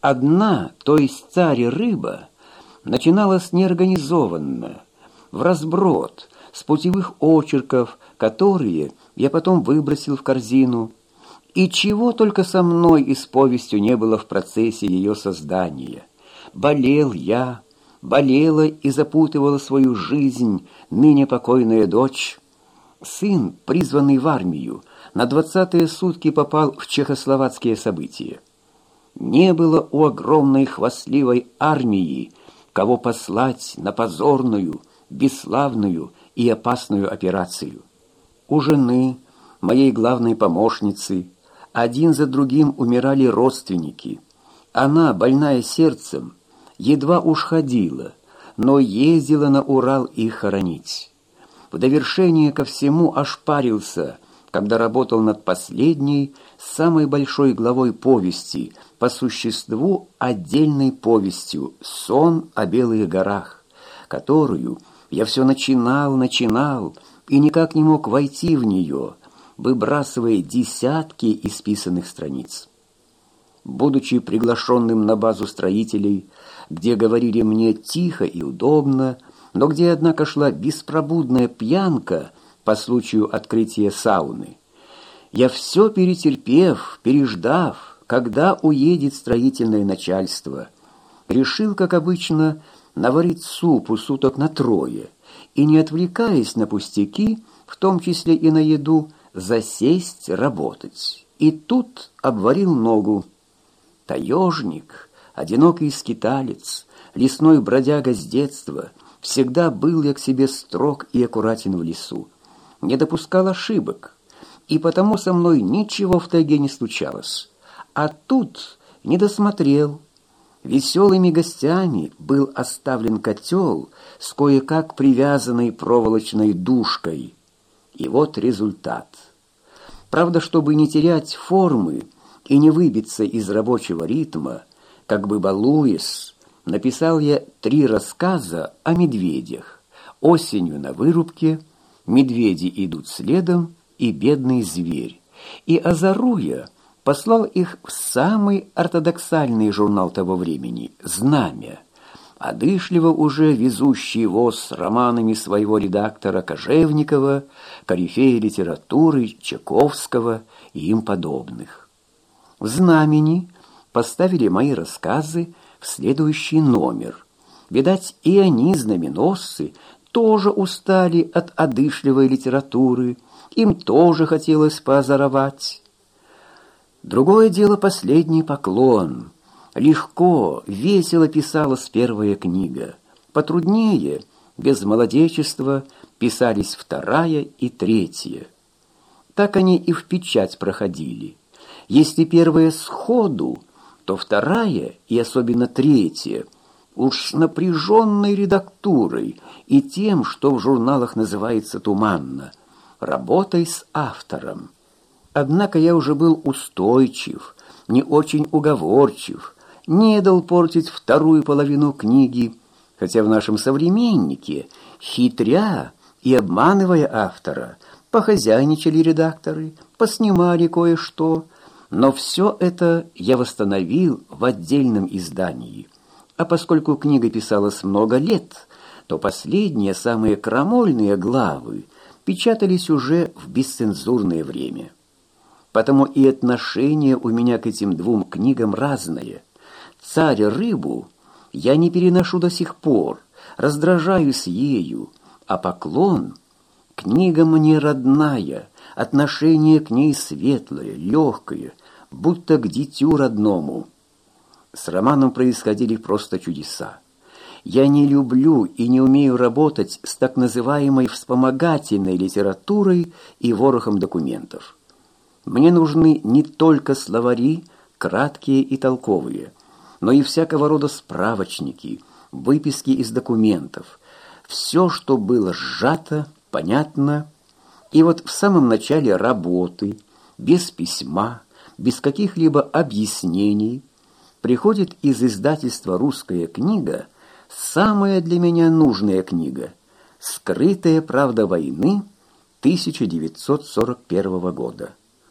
Одна, то есть царь рыба, начиналась неорганизованно, в разброд, с путевых очерков, которые я потом выбросил в корзину, и чего только со мной и с повестью не было в процессе ее создания. Болел я, болела и запутывала свою жизнь ныне покойная дочь. Сын, призванный в армию, на двадцатые сутки попал в чехословацкие события. Не было у огромной хвастливой армии, кого послать на позорную, бесславную и опасную операцию. У жены, моей главной помощницы, один за другим умирали родственники. Она, больная сердцем, едва уж ходила, но ездила на Урал их хоронить. В довершение ко всему ошпарился, когда работал над последней, самой большой главой повести, по существу отдельной повестью «Сон о Белых горах», которую я все начинал, начинал и никак не мог войти в нее, выбрасывая десятки исписанных страниц. Будучи приглашенным на базу строителей, где говорили мне тихо и удобно, но где, однако, шла беспробудная пьянка по случаю открытия сауны, я все перетерпев, переждав, когда уедет строительное начальство, решил, как обычно, наварить супу суток на трое и, не отвлекаясь на пустяки, в том числе и на еду, засесть работать. И тут обварил ногу. Таежник, одинокий скиталец, лесной бродяга с детства, всегда был я к себе строг и аккуратен в лесу, не допускал ошибок, и потому со мной ничего в тайге не случалось. А тут не досмотрел. Веселыми гостями был оставлен котел с кое-как привязанной проволочной душкой. И вот результат. Правда, чтобы не терять формы и не выбиться из рабочего ритма, как бы балуясь, написал я три рассказа о медведях. Осенью на вырубке, медведи идут следом и бедный зверь. И озаруя, послал их в самый ортодоксальный журнал того времени «Знамя», одышливо уже везущий воз с романами своего редактора Кожевникова, корифея литературы Чаковского и им подобных. В «Знамени» поставили мои рассказы в следующий номер. Видать, и они, знаменосцы, тоже устали от одышливой литературы, им тоже хотелось поозоровать. Другое дело последний поклон. Легко, весело писалась первая книга. Потруднее, без молодечества, писались вторая и третья. Так они и в печать проходили. Если первая сходу, то вторая и особенно третья уж с напряженной редактурой и тем, что в журналах называется туманно «работай с автором». Однако я уже был устойчив, не очень уговорчив, не дал портить вторую половину книги, хотя в нашем современнике, хитря и обманывая автора, похозяйничали редакторы, поснимали кое-что, но все это я восстановил в отдельном издании. А поскольку книга писалась много лет, то последние, самые крамольные главы печатались уже в бесцензурное время. Потому и отношение у меня к этим двум книгам разное. «Царь рыбу» я не переношу до сих пор, раздражаюсь ею, а «Поклон» — книга мне родная, отношение к ней светлое, легкое, будто к дитю родному. С романом происходили просто чудеса. Я не люблю и не умею работать с так называемой вспомогательной литературой и ворохом документов. Мне нужны не только словари, краткие и толковые, но и всякого рода справочники, выписки из документов, все, что было сжато, понятно, и вот в самом начале работы, без письма, без каких-либо объяснений, приходит из издательства «Русская книга» самая для меня нужная книга «Скрытая правда войны» 1941 года.